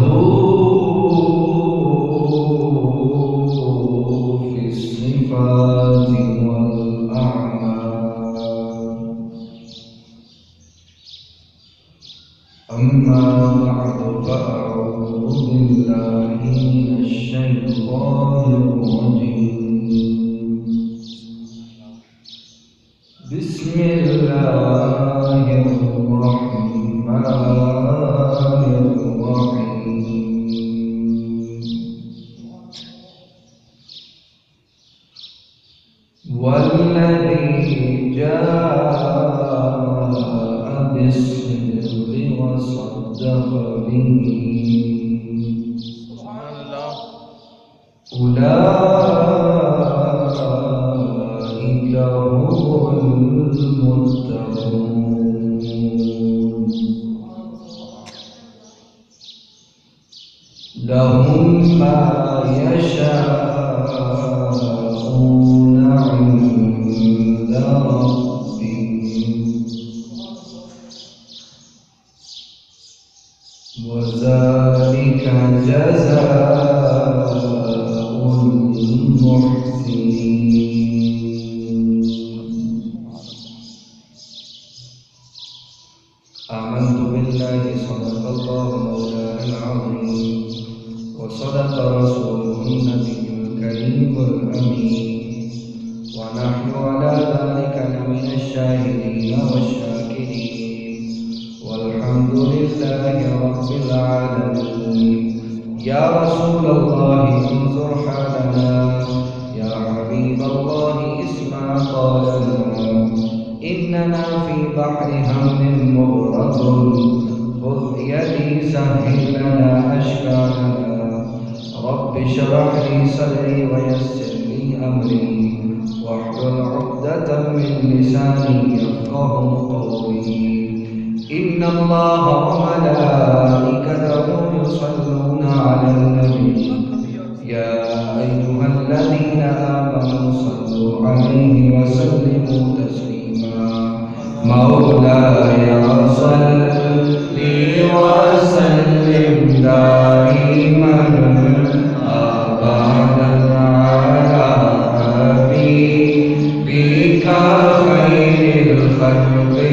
له Gracias.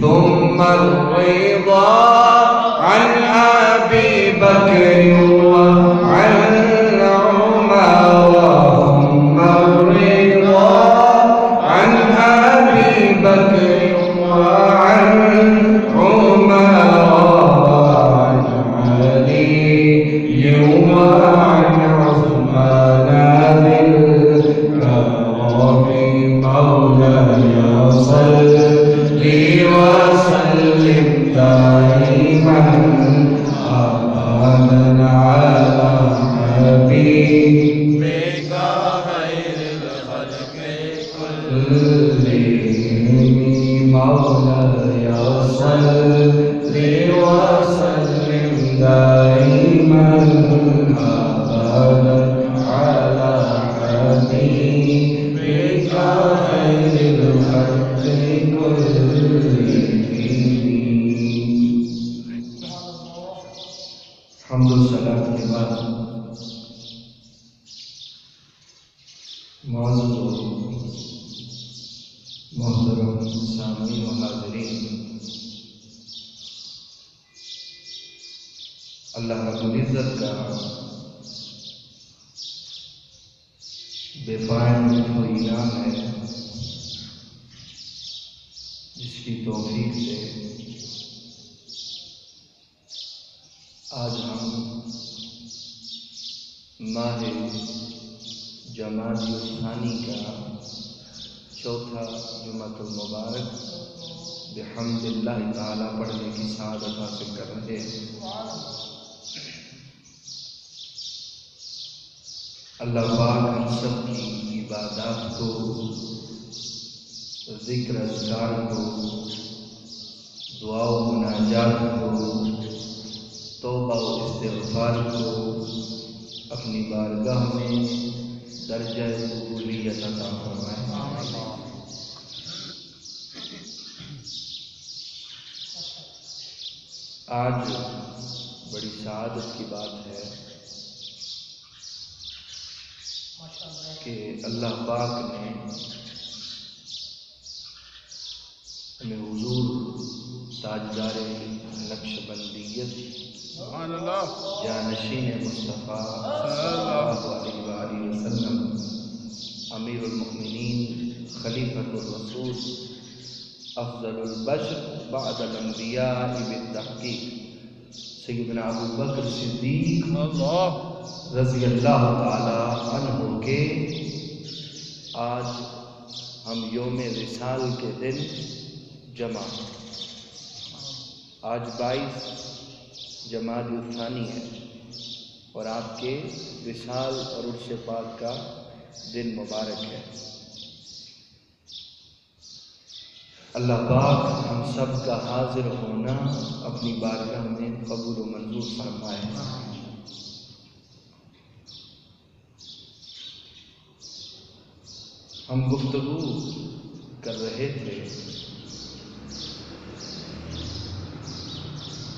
ثم الرضا محترم سامعین و حاضرین اللہ رب العزت کا بے پائن و انعام ہے، جس کی توفیق سے آج ہم ماہ جماعت ثانی کا چوتھا جمعۃ المبارک۔ بحمد اللہ تعالیٰ پڑھنے کی سعادت حاصل کر رہے ہیں۔ اللہ پاک ہم سب کی عبادات کو، ذکر اذکار کو دعا و مناجات کو، توبہ و استغفار کو اپنی بارگاہ میں درجہ قبولیت عطا فرمائے۔ آج بڑی سعادت کی بات ہے کہ اللہ پاک نے ہمیں حضور تاجدار نقش بندیت اللہ۔ جانشین مصطفیٰ صلی اللہ۔ علیہ وآلہ وسلم امیر المؤمنین خلیفۃ الرسول افضل البشر بعد الانبیاء بالتحقیق سیدنا ابو بکر صدیق اللہ۔ رضی اللہ تعالی عنہ کے۔ آج ہم یوم وصال کے دن جمع آج بائیس جماعت الثانی ہے اور آپ کے وصال اور عرش پاک کا دن مبارک ہے۔ اللہ پاک ہم سب کا حاضر ہونا اپنی بارگاہ میں قبول و منظور فرمائے۔ ہم گفتگو کر رہے تھے۔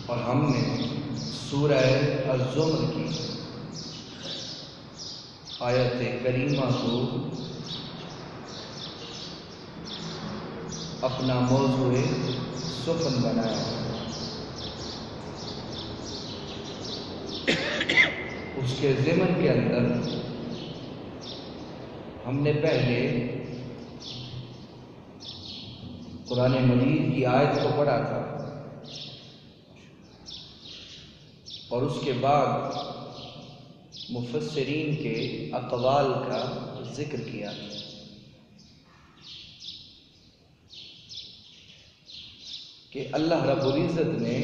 اور ہم نے سورہ الزمر کی آیت کریمہ کو اپنا موضوع سخن بنایا۔ اس کے ضمن کے اندر ہم نے پہلے قرآن مجید کی آیت کو پڑھا تھا۔ اور اس کے بعد مفسرین کے اقوال کا ذکر کیا۔ کہ اللہ رب العزت نے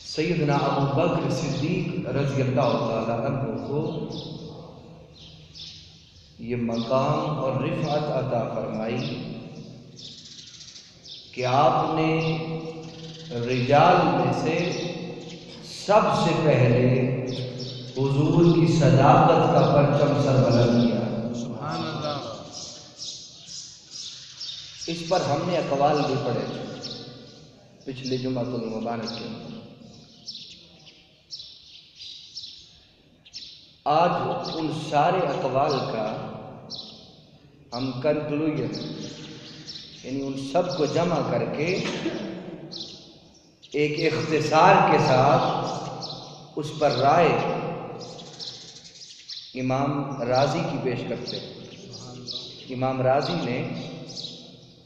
سیدنا ابو بکر صدیق رضی اللہ تعالی عنہ کو یہ مقام اور رفعت عطا فرمائی کہ آپ نے رجال میں سے سب سے پہلے حضور کی صداقت کا پرچم سر بلند کیا۔ سبحان اللہ۔ اس پر ہم نے اقوال بھی پڑھے۔ تھے پچھلے جمعہ المبارک کے اندر آج ان سارے اقوال کا ہم کنکلوژن یعنی ان سب کو جمع کر کے ایک اختصار کے ساتھ اس پر رائے امام راضی کی پیش کرتے ہیں۔ امام راضی نے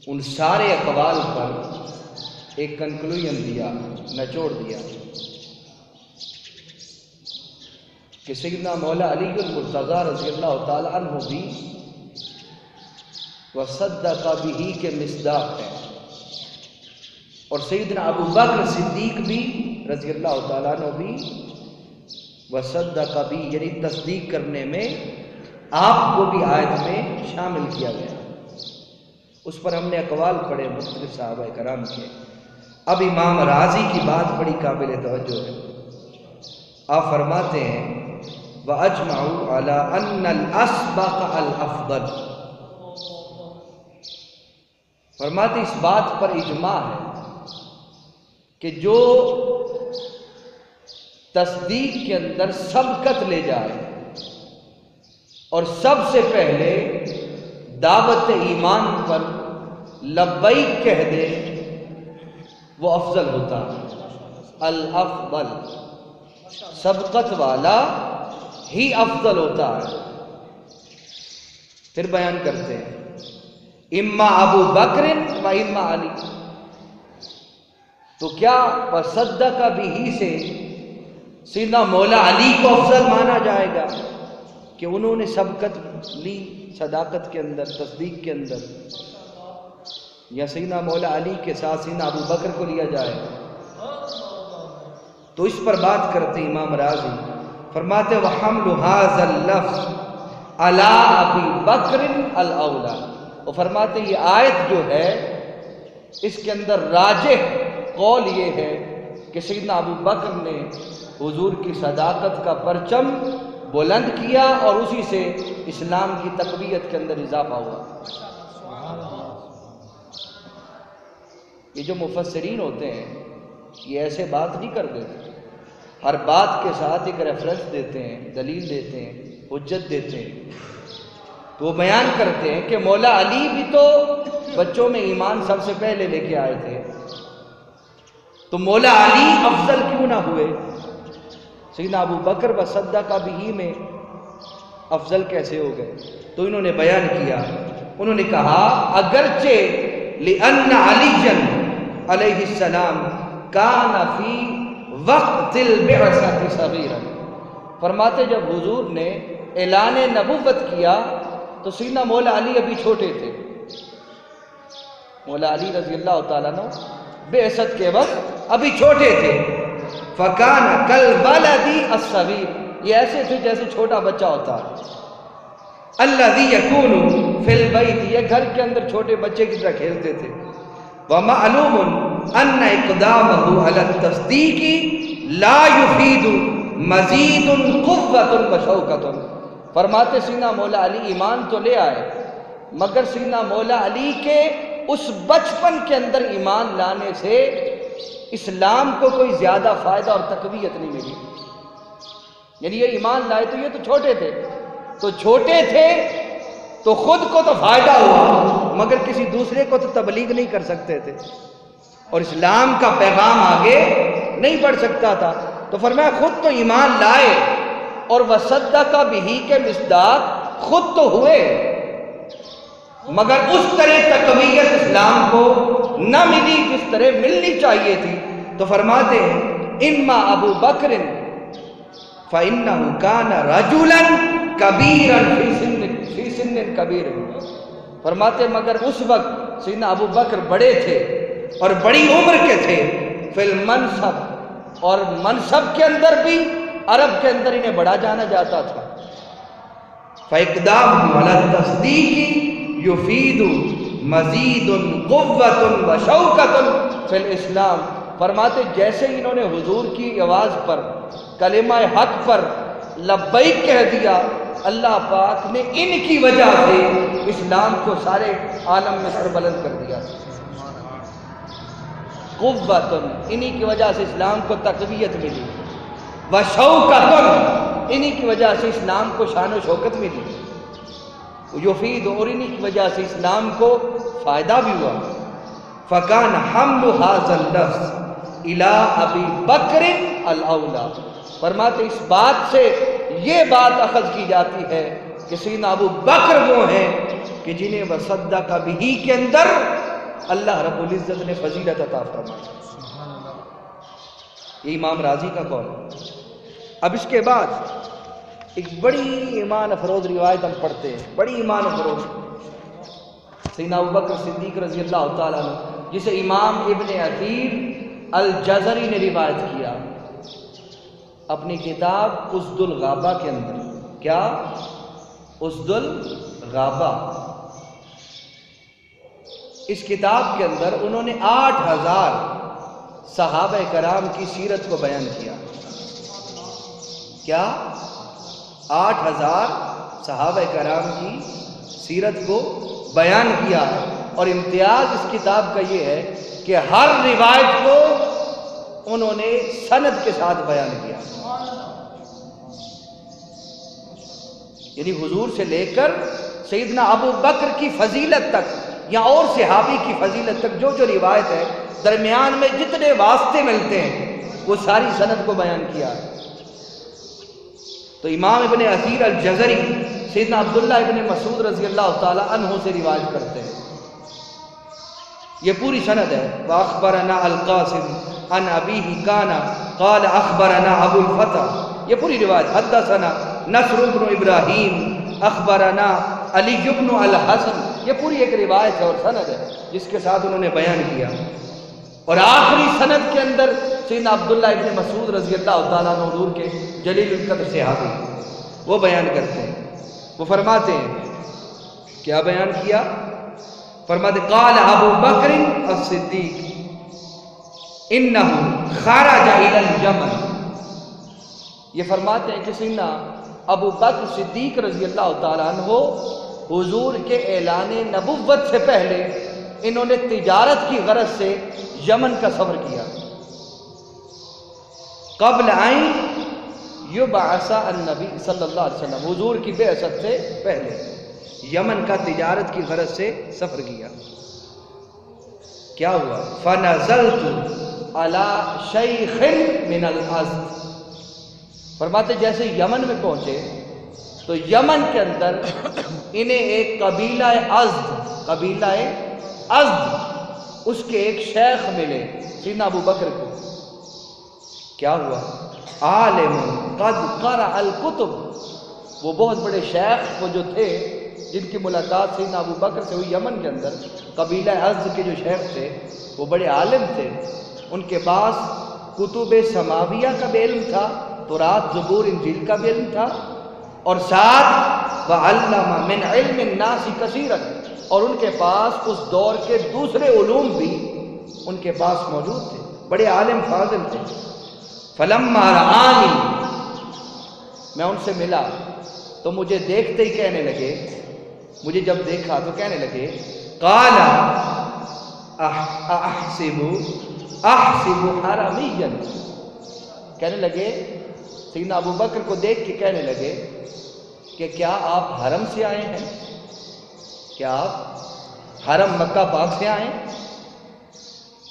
ان سارے اقوال پر ایک کنکلوژن دیا، نچوڑ دیا کہ سیدنا مولا علی المرتضی رضی اللہ تعالیٰ عنہ بھی وصدق بھی کے مصداق ہیں۔ اور سیدنا ابو بکر صدیق بھی رضی اللہ تعالیٰ عنہ بھی وصدق بھی یعنی تصدیق کرنے میں آپ کو بھی آیت میں شامل کیا گیا۔ اس پر ہم نے اقوال پڑھے، مختلف صحابہ کرام کے۔ اب امام راضی کی بات بڑی قابل توجہ ہے۔ آپ فرماتے ہیں، وَأَجْمَعُوا عَلَىٰ أَنَّ الْأَسْبَقَ الْأَفْضَلِ۔ فرماتے اس بات پر اجماع ہے۔ کہ جو تصدیق کے اندر سبقت لے جائے اور سب سے پہلے دعوت ایمان پر لبیک کہہ دے، وہ افضل ہوتا۔ ہے الافضل، سبقت والا ہی افضل ہوتا۔ ہے پھر بیان کرتے ہیں۔ اما ابو بکر و اما علی۔ تو کیا پسدہ کا بھی ہی سے سیدنا مولا علی کو افضل مانا جائے گا کہ انہوں نے سبقت لی صداقت کے اندر، تصدیق کے اندر؟ یا سیدنا مولا علی کے ساتھ سیدنا ابو بکر کو لیا جائے؟ تو اس پر بات کرتے امام راضی۔ فرماتے اللفظ على ابی بکر الاولا وہ فرماتے یہ آیت جو ہے، اس کے اندر راجح قول یہ ہے کہ سیدنا ابو بکر نے حضور کی صداقت کا پرچم بلند کیا اور اسی سے اسلام کی تقویت کے اندر اضافہ ہوا۔ یہ جو مفسرین ہوتے ہیں، یہ ایسے بات نہیں کر دیتے ہر بات کے ساتھ ایک ریفرنس دیتے ہیں، دلیل دیتے ہیں، حجت دیتے ہیں۔ تو وہ بیان کرتے ہیں کہ مولا علی بھی تو بچوں میں ایمان سب سے پہلے لے کے آئے تھے۔ تو مولا علی افضل کیوں نہ ہوئے؟ سیدنا ابو بکر و صدہ کا بھی ہی میں افضل کیسے ہو گئے؟ تو انہوں نے بیان کیا، انہوں نے کہا، اگرچہ لِأَنَّ عَلِيًّا علیہ السلام کان فی وقت البعثت صغیرا فرماتے جب حضور نے اعلان نبوت کیا، تو سیدنا مولا علی ابھی چھوٹے تھے۔ مولا علی رضی اللہ تعالیٰ نے بے بعثت کے وقت ابھی چھوٹے تھے۔ فکان کل بالدی الصغیر یہ ایسے تھے جیسے چھوٹا بچہ ہوتا۔ ہے اللہ یکون فی البیت یہ گھر کے اندر چھوٹے بچے کی طرح کھیلتے تھے۔ ومعلوم ان اقدامه على التصدیق لا يفيد مزید قوت وشوکت فرماتے سینا مولا علی ایمان تو لے آئے، مگر سینا مولا علی کے اس بچپن کے اندر ایمان لانے سے اسلام کو کوئی زیادہ فائدہ اور تقویت نہیں ملی۔ یعنی یہ ایمان لائے تو یہ تو چھوٹے تھے۔ تو چھوٹے تھے تو خود کو تو فائدہ ہوا، مگر کسی دوسرے کو تو تبلیغ نہیں کر سکتے تھے۔ اور اسلام کا پیغام آگے نہیں بڑھ سکتا تھا۔ تو فرمایا، خود تو ایمان لائے اور وسدہ کا بھی کے مصداق خود تو ہوئے، مگر اس طرح تقویت اسلام کو نہ ملی جس طرح ملنی چاہیے تھی، تو فرماتے ہیں، اما ابو بکر، فَإِنَّهُ كَانَ رَجُولًا كَبِيرًا فِي سِنٍ فِي سِنٍ كَبِيرٍ۔ فرماتے مگر اس وقت سیدنا ابو بکر بڑے تھے اور بڑی عمر کے تھے۔ فی المنصب، اور منصب کے اندر بھی عرب کے اندر انہیں بڑا جانا جاتا تھا۔ فَإِقْدَامُ عَلَى التَّصْدِيقِ يُفِيدُ مَزِيدٌ قُوَّةٌ وَشَوْكَةٌ فِي الْإِسْلام فرماتے، جیسے انہوں نے حضور کی آواز پر، کلمہ حق پر لبیک کہہ دیا، اللہ پاک نے ان کی وجہ سے اسلام کو سارے عالم میں سربلند کر دیا۔ قوت انہی کی وجہ سے اسلام کو تقویت ملی۔ و شوکت انہی کی وجہ سے اسلام کو شان و شوکت ملی۔ یفید اور انہی کی وجہ سے اسلام کو فائدہ بھی ہوا۔ فکان حمل حاضل لفظ الى ابی بکر الاولا فرماتے اس بات سے یہ بات اخذ کی جاتی ہے کہ سیدنا ابو بکر وہ ہیں کہ جنہیں وصدہ کا بھی کے اندر اللہ رب العزت نے فضیلت عطا فرمایا یہ امام راضی کا قول۔ ہے اب اس کے بعد ایک بڑی ایمان افروز روایت ہم پڑھتے ہیں، بڑی ایمان افروز سیدنا بکر صدیق رضی اللہ تعالیٰ عنہ، جسے امام ابن عطیر الجزری نے روایت کیا۔ اپنی کتاب اسد الغابہ کے اندر۔ کیا؟ اسد الغابہ اس کتاب کے اندر انہوں نے آٹھ ہزار صحابہ کرام کی سیرت کو بیان کیا۔ کیا؟ آٹھ ہزار صحابہ کرام کی سیرت کو بیان کیا ہے۔ اور امتیاز اس کتاب کا یہ ہے کہ ہر روایت کو انہوں نے سند کے ساتھ بیان کیا۔ یعنی حضور سے لے کر سیدنا ابو بکر کی فضیلت تک یا اور صحابی کی فضیلت تک جو جو روایت ہے، درمیان میں جتنے واسطے ملتے ہیں، وہ ساری سند کو بیان کیا۔ ہے تو امام ابن عثیر الجزری سیدنا عبداللہ ابن مسعود رضی اللہ تعالی عنہ سے روایت کرتے ہیں۔ یہ پوری سند ہے۔ وَأَخْبَرَنَا الْقَاسِمِ عَنْ أَبِيهِ كَانَ قَالَ أَخْبَرَنَا أَبُو الْفَتَحِ۔ یہ پوری روایت۔ حدثنا نصر بن ابراہیم۔ اخبرنا علی بن الحسن۔ یہ پوری ایک روایت ہے اور سند ہے جس کے ساتھ انہوں نے بیان کیا۔ اور آخری سند کے اندر سیدنا عبداللہ ابن مسعود رضی اللہ تعالیٰ حضور کے جلیل القدر صحابی وہ بیان کرتے ہیں۔ وہ فرماتے ہیں، کیا بیان کیا؟ فرماتے، قال ابو بکر الصدیق، انہو خارج الى الجمل۔ یہ فرماتے ہیں کہ سیدنا ابو بکر صدیق رضی اللہ تعالیٰ عنہ حضور کے اعلان نبوت سے پہلے انہوں نے تجارت کی غرض سے یمن کا سفر کیا۔ قبل آئیں یبعثا النبی صلی اللہ علیہ وسلم، حضور کی بے سے پہلے۔ یمن کا تجارت کی غرض سے سفر کیا۔ کیا ہوا؟ فنزلت على شیخ من الازد فرماتے، جیسے یمن میں پہنچے، تو یمن کے اندر انہیں ایک قبیلہ ازد قبیلہ ازد اس کے ایک شیخ ملے، سیدنا ابو بکر کو۔ کیا ہوا؟ عالم قد قرأ الکتب وہ بہت بڑے شیخ وہ جو تھے، جن کی ملاقات سیدنا ابو بکر سے ہوئی یمن کے اندر، قبیلہ ازد کے جو شیخ تھے، وہ بڑے عالم تھے۔ ان کے پاس کتب سماویہ کا بھی علم تھا تو رات زبور انجیل کا بھی علم تھا، اور ساتھ وَعَلَّمَ مِنْ عِلْمِ النَّاسِ كَثِيرًا اور ان کے پاس اس دور کے دوسرے علوم بھی ان کے پاس موجود تھے۔ بڑے عالم فاضل تھے۔ فَلَمَّا رَعَانِي میں ان سے ملا تو مجھے دیکھتے ہی کہنے لگے۔ مجھے جب دیکھا تو کہنے لگے، قَالَ احسب احسب حرامیا کہنے لگے، سیدنا ابو بکر کو دیکھ کے کہنے لگے کہ کیا آپ حرم سے آئے ہیں؟ کیا آپ حرم مکہ پاک سے آئے؟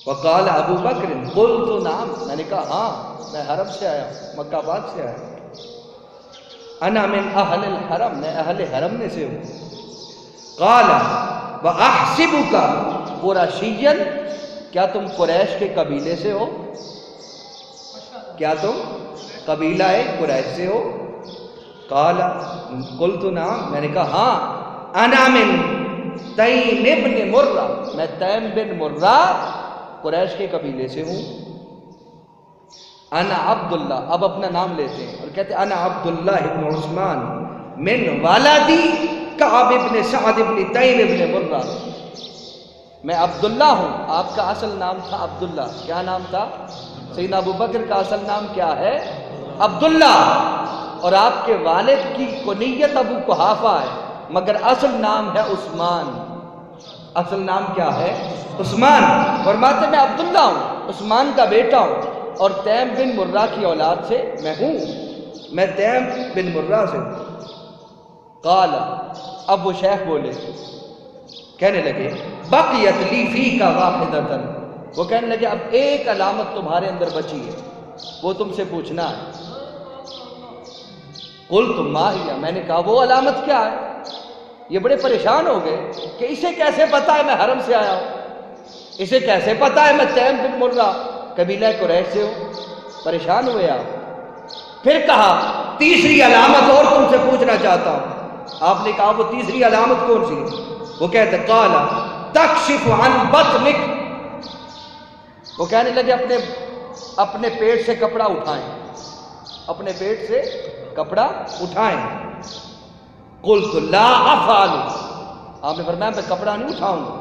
وقال ابو بکر قل تو نام میں نے کہا ہاں میں حرم سے آیا ہوں، مکہ پاک سے آیا ہوں۔ انا من اہل الحرم، میں اہل حرم میں سے ہوں۔ قال وَأَحْسِبُكَ قُرَشِيًّا۔ کیا تم قریش کے قبیلے سے ہو؟ کیا تم قبیلہ قریش سے ہو؟ قال، قلت نعم۔ میں نے کہا ہاں انا من تیم ابن مرہ. میں تیم بن مرہ قریش کے قبیلے سے ہوں. انا عبداللہ. اب اپنا نام لیتے ہیں. اور کہتے ہیں انا عبداللہ ابن عثمان من والدی کعب ابن سعد ابن تیم ابن مرہ. میں عبداللہ ہوں. آپ کا اصل نام تھا عبداللہ. کیا نام تھا؟ سیدنا ابو بکر کا اصل نام کیا ہے؟ عبداللہ. اور آپ کے والد کی کنیت ابو قحافہ ہے. مگر اصل نام ہے عثمان. اصل نام کیا ہے؟ عثمان. فرماتے میں عبداللہ ہوں، عثمان کا بیٹا ہوں، اور تیم بن مرہ کی اولاد سے میں ہوں۔ میں تیم بن مرہ سے ہوں۔ قال، اب وہ شیخ بولے۔ کہنے لگے، بقیت لی فی کا واحدتن وہ کہنے لگے، اب ایک علامت تمہارے اندر بچی ہے۔ وہ تم سے پوچھنا ہے۔ کل تم ماہیا میں نے کہا، وہ علامت کیا ہے؟ یہ بڑے پریشان ہو گئے کہ اسے کیسے پتا ہے میں حرم سے آیا ہوں؟ اسے کیسے پتا ہے میں تیم بن مرہ قبیلہ قریش سے ہوں؟ پریشان ہوئے آپ۔ پھر کہا، تیسری علامت اور تم سے پوچھنا چاہتا ہوں۔ آپ نے کہا، وہ تیسری علامت کون سی؟ ہے وہ کہتے کالا تکشف عن بطنک۔ وہ کہنے لگے، اپنے اپنے پیٹ سے کپڑا اٹھائیں۔ اپنے پیٹ سے کپڑا اٹھائیں۔ قلت لا افعل. آپ نے فرمایا میں کپڑا نہیں اٹھاؤں گا.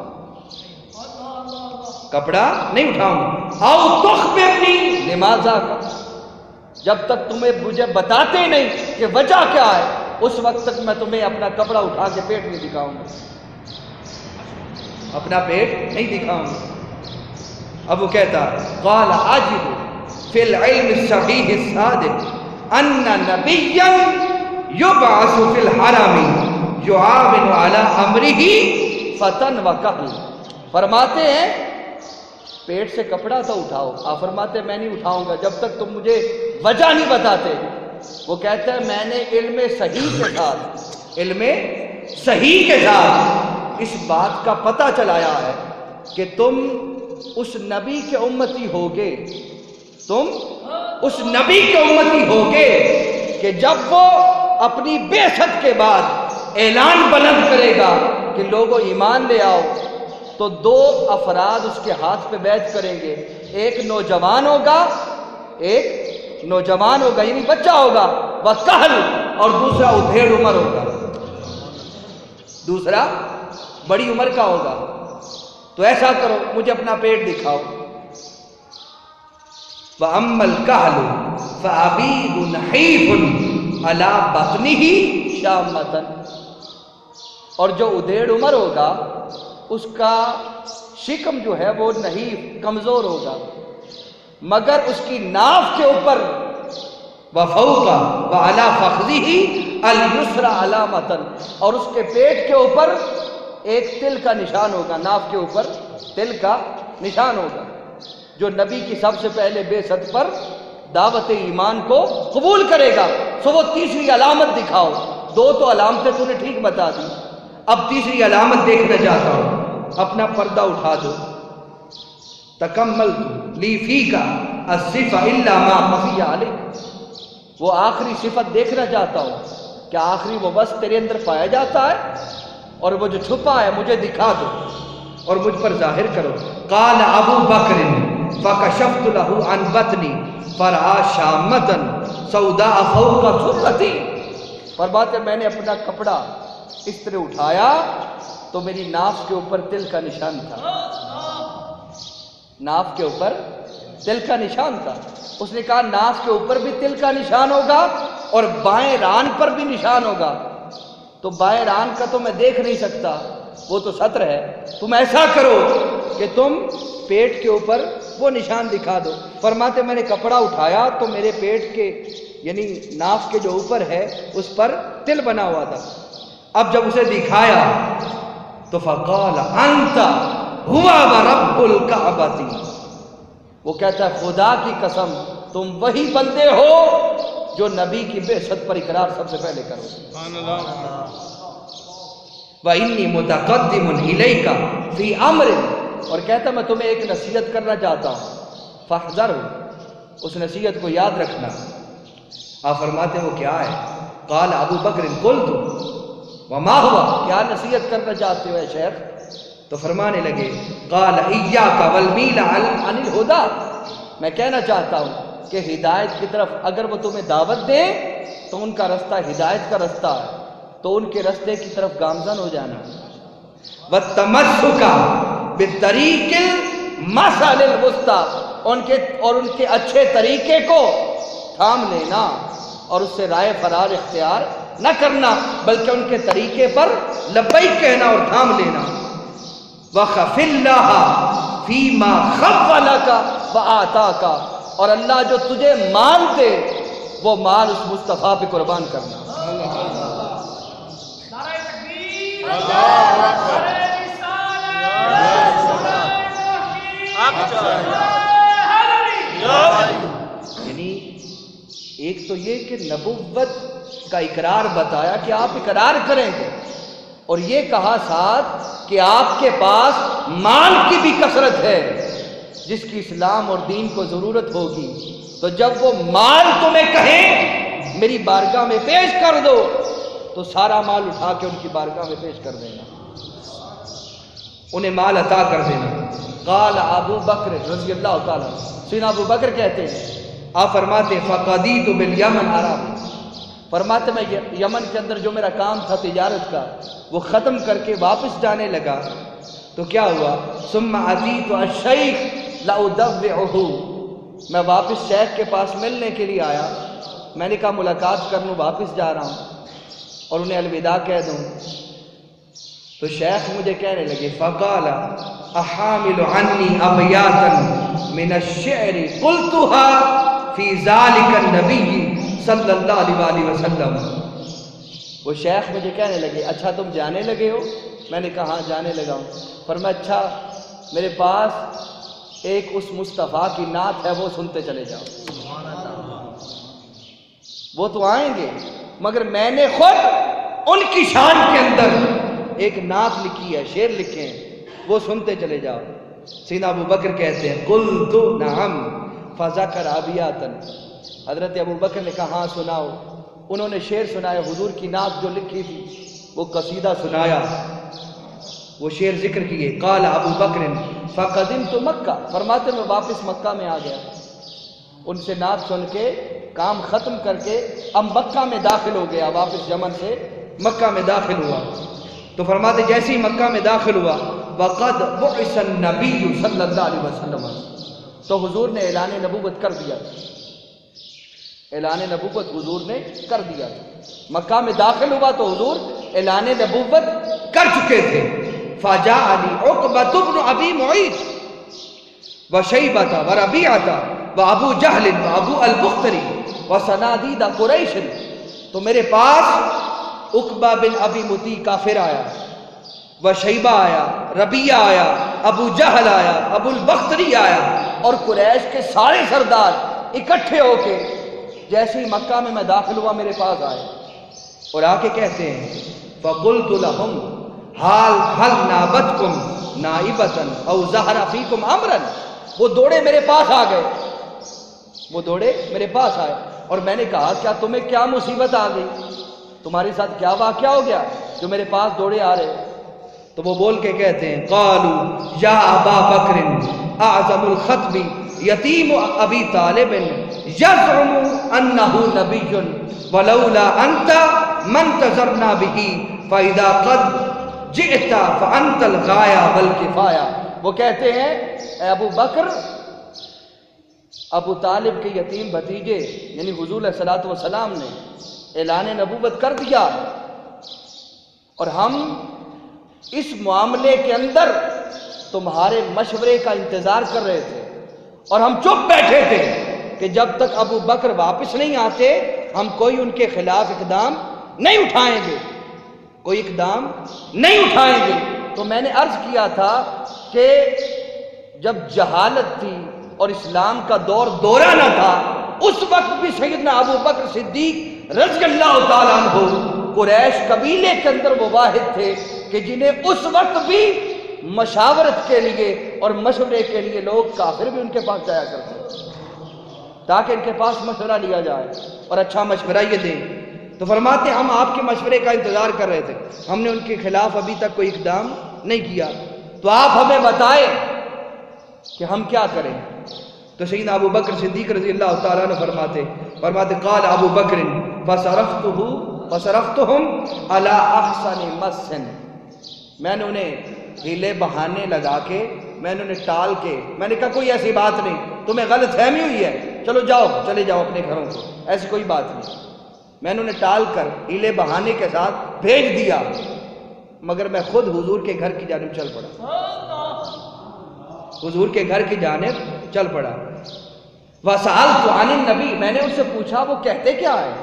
کپڑا نہیں اٹھاؤں گا. او تخبرنی. لماذا؟ کا جب تک تمہیں مجھے بتاتے نہیں کہ وجہ کیا ہے، اس وقت تک میں تمہیں اپنا کپڑا اٹھا کے پیٹ نہیں دکھاؤں گا. اپنا پیٹ نہیں دکھاؤں گا. اب وہ کہتا قال عجب فی العلم الصحیح الصادق، ان نبیا یبعث فی الحرم یعاون علی امرہ فتن و قہل فرماتے ہیں، پیٹ سے کپڑا تو اٹھاؤ۔ آپ فرماتے ہیں، میں نہیں اٹھاؤں گا۔ جب تک تم مجھے وجہ نہیں بتاتے۔ وہ کہتا ہے، میں نے علم صحیح کے ساتھ۔ علم صحیح کے ساتھ۔ اس بات کا پتہ چلایا ہے کہ تم اس نبی کے امتی ہوگے۔ تم اس نبی کے امتی ہوگے کہ جب وہ اپنی بے کے بعد اعلان بلند کرے گا کہ لوگوں ایمان لے آؤ، تو دو افراد اس کے ہاتھ پہ بیعت کریں گے۔ ایک نوجوان ہوگا، ایک نوجوان ہوگا یعنی بچہ ہوگا، وہ کہل، اور دوسرا ادھیڑ عمر ہوگا۔ دوسرا بڑی عمر کا ہوگا۔ تو ایسا کرو، مجھے اپنا پیٹ دکھاؤ۔ وَأَمَّا الْكَهْلُ فَأَبِيدُ نَحِيفٌ عَلَى بَطْنِهِ شَامَّةً اور جو ادھیڑ عمر ہوگا، اس کا شکم جو ہے وہ نہیں کمزور ہوگا۔ مگر اس کی ناف کے اوپر وفوقا وعلا فخذه اليسرى علامتن اور اس کے پیٹ کے اوپر ایک تل کا نشان ہوگا، ناف کے اوپر تل کا نشان ہوگا۔ جو نبی کی سب سے پہلے بے ست پر دعوت ایمان کو قبول کرے گا سو وہ تیسری علامت دکھاؤ۔ دو تو علامتیں تو نے ٹھیک بتا دی۔ اب تیسری علامت دیکھنا چاہتا ہوں۔ اپنا پردہ اٹھا دو۔ تکمل لی فی کا الا ما خفی علیک۔ وہ آخری صفت دیکھنا چاہتا ہوں۔ کہ آخری وہ بس تیرے اندر پایا جاتا ہے؟ اور وہ جو چھپا ہے مجھے دکھا دو۔ اور مجھ پر ظاہر کرو۔ قال ابو بکر فکشفت له عن بطنی فرآ شامتن سودا فوق سرتی۔ فرماتے میں نے اپنا کپڑا اس طرح اٹھایا تو میری ناف کے اوپر تل کا نشان تھا۔ ناف کے اوپر تل کا نشان تھا۔ اس نے کہا، ناف کے اوپر بھی تل کا نشان ہوگا اور بائیں ران پر بھی نشان ہوگا۔ تو بائیں ران کا تو میں دیکھ نہیں سکتا، وہ تو سطر ہے۔ تم ایسا کرو کہ تم پیٹ کے اوپر وہ نشان دکھا دو۔ فرماتے میں نے کپڑا اٹھایا تو میرے پیٹ کے یعنی ناف کے جو اوپر ہے اس پر تل بنا ہوا تھا۔ اب جب اسے دکھایا تو فقال انت ہوا رب الکعبتی وہ کہتا ہے خدا کی قسم تم وہی بندے ہو جو نبی کی بے پر اقرار سب سے پہلے کرو۔ سبحان اللہ۔ وَإِنِّي مُتَقَدِّمٌ إِلَيْكَ فِي أَمْرٍ اور کہتا میں تمہیں ایک نصیحت کرنا چاہتا ہوں. فحذر اس نصیحت کو یاد رکھنا۔ آپ فرماتے وہ کیا ہے؟ قال، ابو بکر کل قلت. وما ہوا؟ کیا نصیحت کرنا چاہتے ہو شیخ؟ تو فرمانے لگے، قال، ایاک والمیل عن الہدا۔ میں کہنا چاہتا ہوں کہ ہدایت کی طرف اگر وہ تمہیں دعوت دے، تو ان کا رستہ ہدایت کا رستہ ہے، تو ان کے رستے کی طرف گامزن ہو جانا۔ وہ وَتَمَسُّكَ بِالطَّرِيقِ الْمَسَلِ الْوُسْطَى ان کے اور ان کے اچھے طریقے کو تھام لینا اور اس سے رائے فرار اختیار نہ کرنا بلکہ ان کے طریقے پر لبئی کہنا اور تھام لینا۔ وخف اللہ فیما خفلا کا و آتا کا اور اللہ جو تجھے مال دے وہ مال اس مصطفیٰ پہ قربان کرنا۔ نعرہ تکبیر نعرہ یعنی ایک تو یہ کہ نبوت کا اقرار بتایا کہ آپ اقرار کریں گے۔ اور یہ کہا ساتھ کہ آپ کے پاس مال کی بھی کثرت ہے، جس کی اسلام اور دین کو ضرورت ہوگی۔ تو جب وہ مال تمہیں کہیں میری بارگاہ میں پیش کر دو، تو سارا مال اٹھا کے ان کی بارگاہ میں پیش کر دینا انہیں مال عطا کر دینا۔ قال ابو بکر رضی اللہ تعالیٰ۔ سینا ابو بکر کہتے ہیں، آپ فرماتے فقدی تو بل یمن عرب۔ فرماتے میں یمن کے اندر جو میرا کام تھا تجارت کا، وہ ختم کر کے واپس جانے لگا۔ تو کیا ہوا؟ ثم عتی تو الشیخ لاؤدوعہ میں واپس شیخ کے پاس ملنے کے لیے آیا۔ میں نے کہا، ملاقات کر لوں واپس جا رہا ہوں۔ اور انہیں الوداع کہہ دوں۔ تو شیخ مجھے کہنے لگے، فقال، احامل عنی ابیاتا من الشعر قلتها فی ذالک النبی صلی اللہ علیہ وآلہ وسلم۔ وہ شیخ مجھے کہنے لگے اچھا تم جانے لگے ہو؟ میں نے کہا ہاں جانے لگا ہوں۔ پر میں اچھا میرے پاس ایک اس مصطفیٰ کی نعت ہے، وہ سنتے چلے جاؤ۔ وہ تو آئیں گے، مگر میں نے خود ان کی شان کے اندر ایک نعت لکھی ہے، شعر لکھے ہیں، وہ سنتے چلے جاؤ۔ سینا ابو بکر کہتے ہیں کل تو نہم فضا کر آبیاتن حضرت ابو بکر نے کہا ہاں سناؤ۔ انہوں نے شعر سنایا، حضور کی نعت جو لکھی تھی، وہ قصیدہ سنایا۔ وہ شعر ذکر کیے، قال ابو بکر فقدم تو مکہ. فرماتے میں واپس مکہ میں آ گیا۔ ان سے نعت سن کے، کام ختم کر کے، اب مکہ میں داخل ہو گیا، واپس یمن سے مکہ میں داخل ہوا۔ تو فرماتے جیسے ہی مکہ میں داخل ہوا، وقد بعث النبی صلی اللہ علیہ وسلم۔ تو حضور نے اعلان نبوت کر دیا۔ اعلان نبوت حضور نے کر دیا۔ مکہ میں داخل ہوا تو حضور اعلان نبوت کر چکے تھے۔ فاجا علی عقبۃ بن ابی معیط و شیبۃ و ربیعۃ و ابو جہل و ابو البختری و سنادید قریش تو میرے پاس عقبہ بن ابی متی کافر آیا، و شیبہ آیا ربیہ آیا، ابو جہل آیا، ابو البختری آیا، اور قریش کے سارے سردار اکٹھے ہو کے جیسے ہی مکہ میں میں داخل ہوا میرے پاس آئے۔ اور آ کے کہتے ہیں، فقلت لهم حال حل نابتکم نائبتن او زہر فیکم امرن وہ دوڑے میرے پاس آ گئے۔ وہ دوڑے میرے پاس آئے۔ اور میں نے کہا، کیا تمہیں کیا مصیبت آ گئی؟ تمہارے ساتھ کیا واقعہ ہو گیا؟ جو میرے پاس دوڑے آ رہے۔ تو وہ بول کے کہتے ہیں قالو یا ابا بکر، اعظم الخطب یتیم ابی طالب، یزعم انه نبی، ولولا انت من تزرنا به فاذا قد جئت فانت الغایا والکفایا۔ وہ کہتے ہیں، اے ابو بکر، ابو طالب کے یتیم بھتیجے یعنی حضور علیہ الصلوۃ والسلام نے اعلان نبوت کر دیا۔ اور ہم اس معاملے کے اندر تمہارے مشورے کا انتظار کر رہے تھے۔ اور ہم چپ بیٹھے تھے کہ جب تک ابو بکر واپس نہیں آتے، ہم کوئی ان کے خلاف اقدام نہیں اٹھائیں گے۔ کوئی اقدام نہیں اٹھائیں گے۔ تو میں نے عرض کیا تھا کہ جب جہالت تھی اور اسلام کا دور دورہ نہ تھا، اس وقت بھی سیدنا ابو بکر صدیق رضی اللہ تعالیٰ عنہ، قریش قبیلے کے اندر وہ واحد تھے کہ جنہیں اس وقت بھی مشاورت کے لیے اور مشورے کے لیے لوگ کافر بھی ان کے پاس جایا کرتے تاکہ ان کے پاس مشورہ لیا جائے اور اچھا مشورہ یہ دیں۔ تو فرماتے ہم آپ کے مشورے کا انتظار کر رہے تھے۔ ہم نے ان کے خلاف ابھی تک کوئی اقدام نہیں کیا۔ تو آپ ہمیں بتائیں کہ ہم کیا کریں۔ تو سیدنا ابو بکر صدیق رضی اللہ تعالیٰ نے فرماتے فرماتے قال ابو بکر فصرفتہ فصرفتہم علی احسن مسن. میں نے انہیں ہیلے بہانے لگا کے میں نے انہیں ٹال کے میں نے کہا کوئی ایسی بات نہیں تمہیں غلط فہمی ہوئی ہے چلو جاؤ چلے جاؤ اپنے گھروں کو ایسی کوئی بات نہیں. میں نے انہیں ٹال کر ہیلے بہانے کے ساتھ بھیج دیا مگر میں خود حضور کے گھر کی جانب چل پڑا۔ حضور کے گھر کی جانب چل پڑا۔ وسال تو عن نبی میں نے ان سے پوچھا، وہ کہتے کیا ہے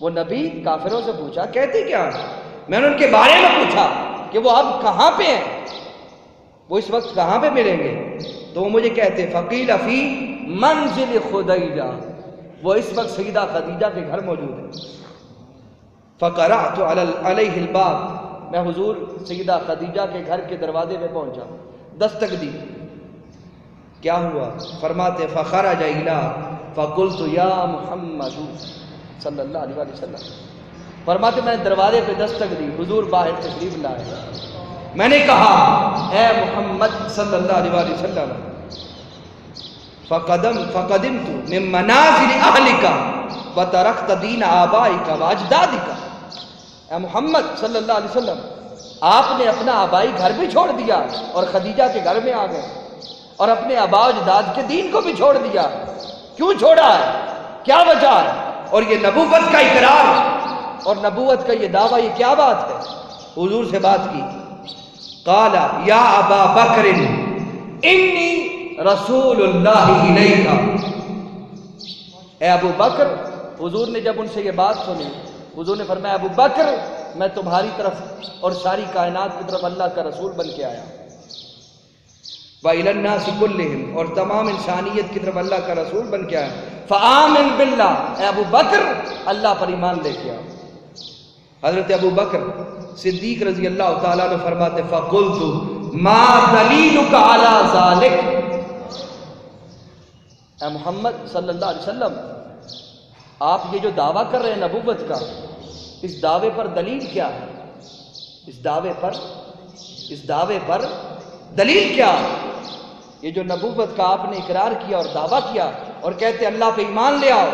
وہ نبی کافروں سے پوچھا، کہتے کیا ہے میں نے ان کے بارے میں پوچھا کہ وہ اب کہاں پہ ہیں؟ وہ اس وقت کہاں پہ ملیں گے؟ تو وہ مجھے کہتے فقیل فی منزل خدیجہ وہ اس وقت سیدہ خدیجہ کے گھر موجود ہے فقرأت علی علیہ الباب، میں حضور سیدہ خدیجہ کے گھر کے دروازے پہ پہنچا۔ دستک دی۔ کیا ہوا؟ فرماتے، فخرج الی فقلت یا محمد صلی اللہ علیہ وآلہ وسلم۔ فرماتے، میں نے دروازے پہ دستک دی، حضور باہر تشریف لائے۔ میں نے کہا، اے محمد صلی اللہ علیہ وآلہ وسلم، فقدم فقدمت من منازل اهلك وتركت دين آبائك واجدادك اے محمد صلی اللہ علیہ وسلم، آپ نے اپنا آبائی گھر بھی چھوڑ دیا اور خدیجہ کے گھر میں آ گئے۔ اور اپنے آبا و اجداد کے دین کو بھی چھوڑ دیا۔ کیوں چھوڑا؟ ہے کیا وجہ ہے؟ اور یہ نبوت کا اقرار اور نبوت کا یہ دعویٰ، یہ کیا بات ہے؟ حضور سے بات کی۔ قال، یا ابا بکر، انی رسول اللہ علیہ اے ابو بکر، حضور نے جب ان سے یہ بات سنی، حضور نے فرمایا، ابو بکر، میں تمہاری طرف اور ساری کائنات کی طرف اللہ کا رسول بن کے آیا۔ وَإِلَى النَّاسِ كُلِّهِمْ اور تمام انسانیت کی طرف اللہ کا رسول بن کے آیا فَآمِن بِاللَّهِ۔ اے ابو بکر، اللہ پر ایمان لے کے آؤ۔ حضرت ابو بکر صدیق رضی اللہ تعالیٰ نے فرماتے، فَقُلْتُ، مَا دَلِيلُكَ عَلَى ذَلِكَ؟ اے محمد صلی اللہ علیہ وسلم، آپ یہ جو دعویٰ کر رہے ہیں نبوت کا، اس دعوے پر دلیل کیا ہے؟ اس دعوے پر، اس دعوے پر دلیل کیا؟ یہ جو نبوت کا آپ نے اقرار کیا اور دعویٰ کیا اور کہتے اللہ پہ ایمان لے آؤ،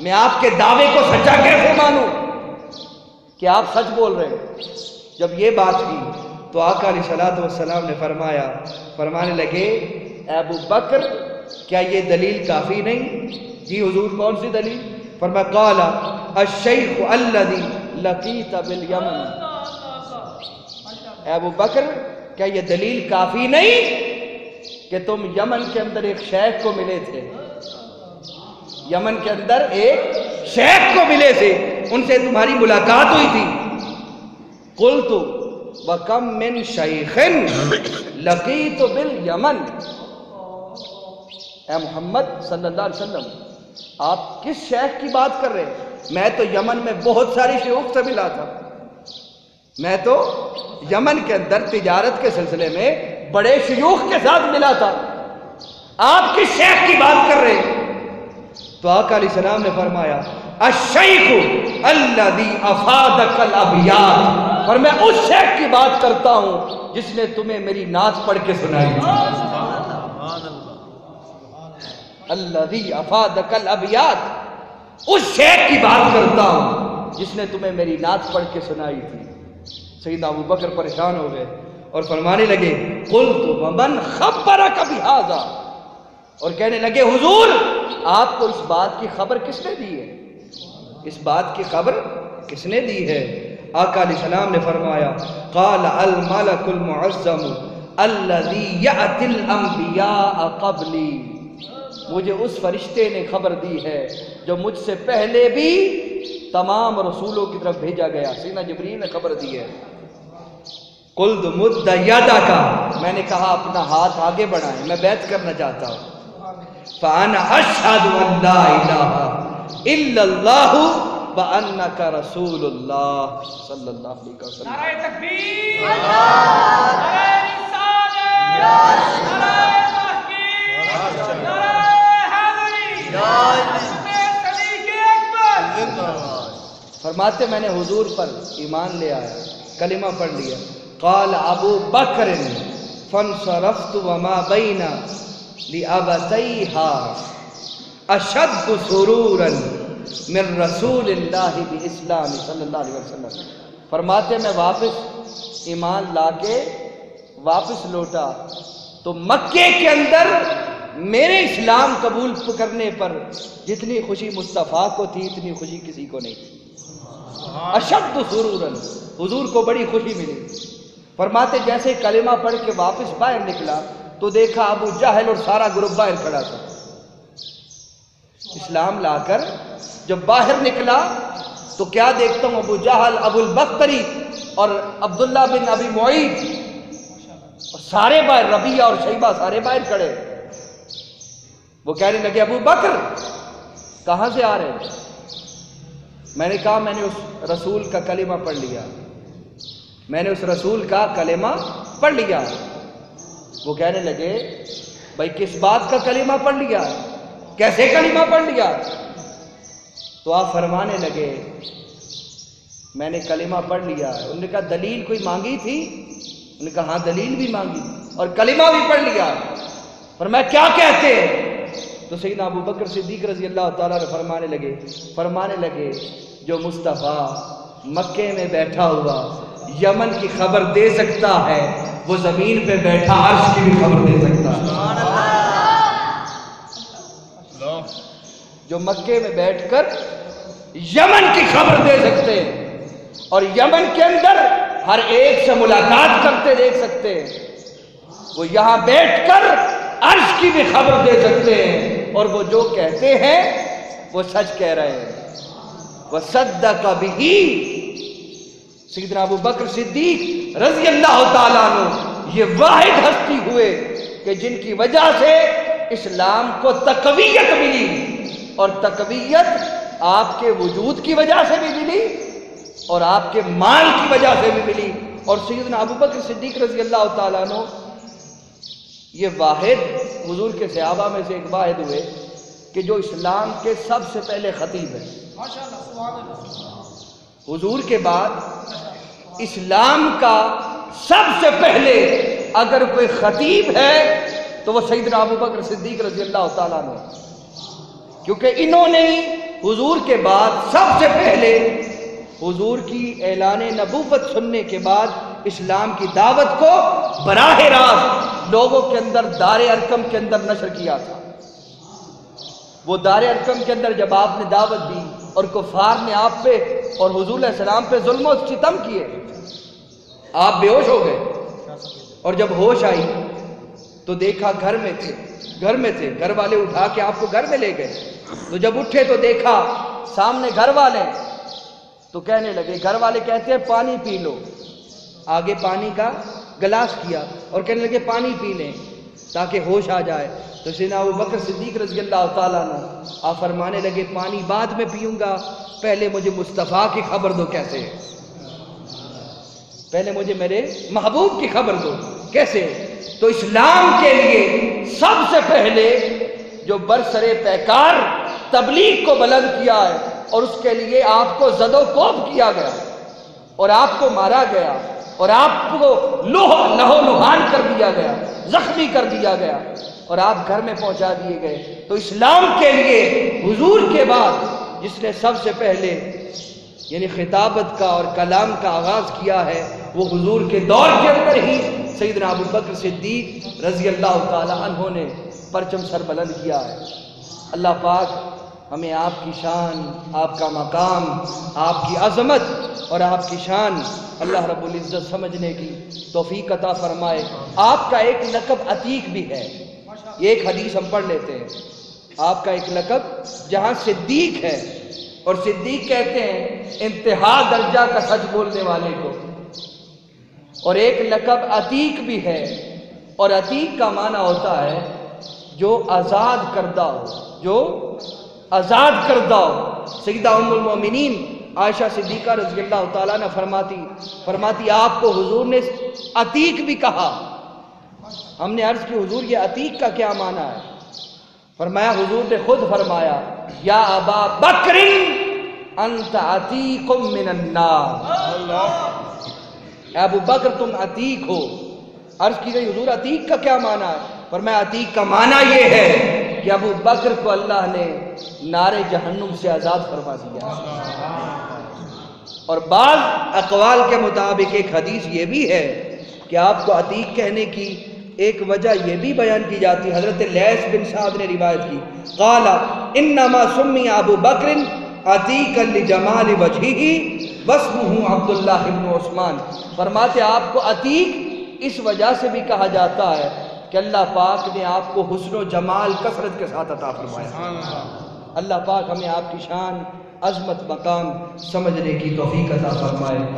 میں آپ کے دعوے کو سچا کیسے مانوں؟ کہ آپ سچ بول رہے ہیں۔ جب یہ بات کی تو آقا علیہ صلاحت والسلام نے فرمایا، فرمانے لگے، اے ابو بکر، کیا یہ دلیل کافی نہیں؟ جی حضور، کون سی دلیل؟ فرمایا، قال، الشیخ الذی لقیت بالیمن. اے ابو بکر کیا یہ دلیل کافی نہیں کہ تم یمن کے اندر ایک شیخ کو ملے تھے؟ یمن کے اندر ایک شیخ کو ملے تھے۔ ان سے تمہاری ملاقات ہوئی تھی۔ قل تو وکم من شیخن لقیت بالیمن اے محمد صلی اللہ علیہ وسلم، آپ کس شیخ کی بات کر رہے ہیں؟ میں تو یمن میں بہت ساری شیوخ سے ملا تھا۔ میں تو یمن کے اندر تجارت کے سلسلے میں بڑے شیوخ کے ساتھ ملا تھا۔ آپ کس شیخ کی بات کر رہے ہیں۔ تو آقا علیہ السلام نے فرمایا، الشیخ الذی افادک الابیات۔ اور میں اس شیخ کی بات کرتا ہوں جس نے تمہیں میری نعت پڑھ کے سنائی۔ تھی الذی افادک الابیات۔ اس شیخ کی بات کرتا ہوں جس نے تمہیں میری نعت پڑھ کے سنائی تھی۔ سیدنا ابو بکر پریشان ہو گئے اور فرمانے لگے، قلت ومن خبرک بہذا اور کہنے لگے، حضور، آپ کو اس بات کی خبر کس نے دی ہے؟ اس بات کی خبر کس نے دی ہے؟ آقا علیہ السلام نے فرمایا، قال الملک المعظم الذي يأتي الانبیاء قبلی۔ مجھے اس فرشتے نے خبر دی ہے جو مجھ سے پہلے بھی تمام رسولوں کی طرف بھیجا گیا۔ سینہ جبریل نے خبر دی ہے۔ قلد مد یادا کا۔ میں نے کہا اپنا ہاتھ آگے بڑھائیں میں بیعت کرنا چاہتا ہوں۔ فانا اشهد ان لا الہ الا اللہ وانک رسول اللہ صلی اللہ علیہ وسلم۔ نعرہ تکبیر۔ نعرہ رسالت۔ نعرہ نعرہ حیدری صدیق اکبر۔ فرماتے میں نے حضور پر ایمان لے آیا کلمہ پڑھ لیا۔ قال ابو بکر فانصرفت وما بین لأبتیہا اشد سرورا من رسول اللہ باسلام صلی اللہ علیہ وسلم۔ فرماتے میں واپس ایمان لا کے واپس لوٹا۔ تو مکے کے اندر میرے اسلام قبول کرنے پر جتنی خوشی مصطفیٰ کو تھی اتنی خوشی کسی کو نہیں تھی۔ اشد سرورن حضور کو بڑی خوشی ملی۔ فرماتے جیسے کلمہ پڑھ کے واپس باہر نکلا تو دیکھا ابو جہل اور سارا گروپ باہر کھڑا تھا۔ اسلام لا کر جب باہر نکلا تو کیا دیکھتا ہوں؟ ابو جہل، ابو البختری اور عبداللہ بن ابی معید۔ اور سارے باہر ربیہ اور شیبہ سارے باہر کھڑے۔ وہ کہنے لگے، ابو بکر، کہاں سے آ رہے ہیں میں نے کہا، میں نے اس رسول کا کلمہ پڑھ لیا۔ میں نے اس رسول کا کلمہ پڑھ لیا۔ وہ کہنے لگے، بھائی کس بات کا کلمہ پڑھ لیا؟ کیسے کلمہ پڑھ لیا؟ تو آپ فرمانے لگے، میں نے کلمہ پڑھ لیا۔ انہوں نے کہا، دلیل کوئی مانگی تھی؟ انہوں نے کہا ہاں دلیل بھی مانگی اور کلمہ بھی پڑھ لیا۔ پر میں کیا کہتے؟ تو سیدنا ابو بکر صدیق رضی اللہ تعالیٰ نے فرمانے لگے فرمانے لگے، جو مصطفیٰ مکے میں بیٹھا ہوا یمن کی خبر دے سکتا ہے، وہ زمین پہ بیٹھا عرش کی بھی خبر دے سکتا ہے۔ جو مکے میں بیٹھ کر یمن کی خبر دے سکتے ہیں۔ اور یمن کے اندر ہر ایک سے ملاقات کرتے دیکھ سکتے ہیں۔ وہ یہاں بیٹھ کر عرش کی بھی خبر دے سکتے ہیں۔ اور وہ جو کہتے ہیں، وہ سچ کہہ رہے ہیں۔ وہ صدق بھی سیدنا ابو بکر صدیق رضی اللہ تعالیٰ عنہ یہ واحد ہستی ہوئے کہ جن کی وجہ سے اسلام کو تقویت ملی اور تقویت آپ کے وجود کی وجہ سے بھی ملی اور آپ کے مال کی وجہ سے بھی ملی اور سیدنا ابو بکر صدیق رضی اللہ تعالیٰ عنہ یہ واحد حضور کے صحابہ میں سے ایک واحد ہوئے کہ جو اسلام کے سب سے پہلے خطیب ہیں۔ حضور کے بعد اسلام کا سب سے پہلے اگر کوئی خطیب ہے تو وہ سیدنا ابو بکر صدیق رضی اللہ تعالیٰ نے کیونکہ انہوں نے حضور کے بعد سب سے پہلے حضور کی اعلان نبوت سننے کے بعد اسلام کی دعوت کو براہ راست لوگوں کے اندر دار ارکم کے اندر نشر کیا تھا۔ وہ دار ارکم کے اندر جب آپ نے دعوت دی اور کفار نے آپ پہ اور حضور علیہ السلام پہ ظلم و ستم کیے۔ آپ بے ہوش ہو گئے۔ اور جب ہوش آئی تو دیکھا گھر میں تھے۔ گھر میں تھے۔ گھر والے اٹھا کے آپ کو گھر میں لے گئے۔ تو جب اٹھے تو دیکھا سامنے گھر والے۔ تو کہنے لگے، گھر والے کہتے ہیں، پانی پی لو۔ آگے پانی کا گلاس کیا اور کہنے لگے، پانی پی لیں تاکہ ہوش آ جائے۔ تو سینا ابو بکر صدیق رضی اللہ تعالیٰ نے آپ فرمانے لگے، پانی بعد میں پیوں گا، پہلے مجھے مصطفیٰ کی خبر دو کیسے؟ ہے پہلے مجھے میرے محبوب کی خبر دو کیسے؟ تو اسلام کے لیے سب سے پہلے جو برسر پیکار تبلیغ کو بلند کیا ہے اور اس کے لیے آپ کو زد و کوب کیا گیا اور آپ کو مارا گیا اور آپ کو لوہ لہو لہان کر دیا گیا، زخمی کر دیا گیا۔ اور آپ گھر میں پہنچا دیے گئے۔ تو اسلام کے لیے، حضور کے بعد جس نے سب سے پہلے یعنی خطابت کا اور کلام کا آغاز کیا ہے، وہ حضور کے دور کے اندر ہی سیدنا ابو بکر صدیق رضی اللہ تعالی عنہ نے پرچم سر بلند کیا ہے۔ اللہ پاک ہمیں آپ کی شان، آپ کا مقام، آپ کی عظمت اور آپ کی شان اللہ رب العزت سمجھنے کی توفیق عطا فرمائے۔ آپ کا ایک لقب عتیق بھی ہے۔ یہ ایک حدیث ہم پڑھ لیتے ہیں۔ آپ کا ایک لقب جہاں صدیق ہے۔ اور صدیق کہتے ہیں، انتہا درجہ کا سچ بولنے والے کو۔ اور ایک لقب عتیق بھی ہے۔ اور عتیق کا معنی ہوتا ہے جو آزاد کردہ ہو۔ جو آزاد کردہ ہو۔ سیدہ ام المومنین عائشہ صدیقہ رضی اللہ تعالیٰ نے فرماتی فرماتی آپ کو حضور نے عتیق بھی کہا۔ ہم نے عرض کی حضور یہ عتیق کا کیا معنی ہے؟ فرمایا، حضور نے خود فرمایا، یا ابا بکر انت عتیق من النار۔ اے ابو بکر، تم عتیق ہو۔ عرض کی گئی، حضور عتیق کا کیا معنی ہے؟ فرمایا، عتیق کا معنی یہ ہے کہ ابو بکر کو اللہ نے نار جہنم سے آزاد فرما دیا۔ اور بعض اقوال کے مطابق ایک حدیث یہ بھی ہے کہ آپ کو عتیق کہنے کی ایک وجہ یہ بھی بیان کی جاتی حضرت لیس بن سعد نے روایت کی۔ قال، انما سمی ابو بکر عتیق لجمال وجہی واسمہ عبداللہ ابن عثمان۔ فرماتے، آپ کو عتیق اس وجہ سے بھی کہا جاتا ہے کہ اللہ پاک نے آپ کو حسن و جمال کثرت کے ساتھ عطا فرمایا۔ اللہ اللہ پاک ہمیں آپ کی شان، عظمت، مقام سمجھنے کی توفیق عطا فرمائے۔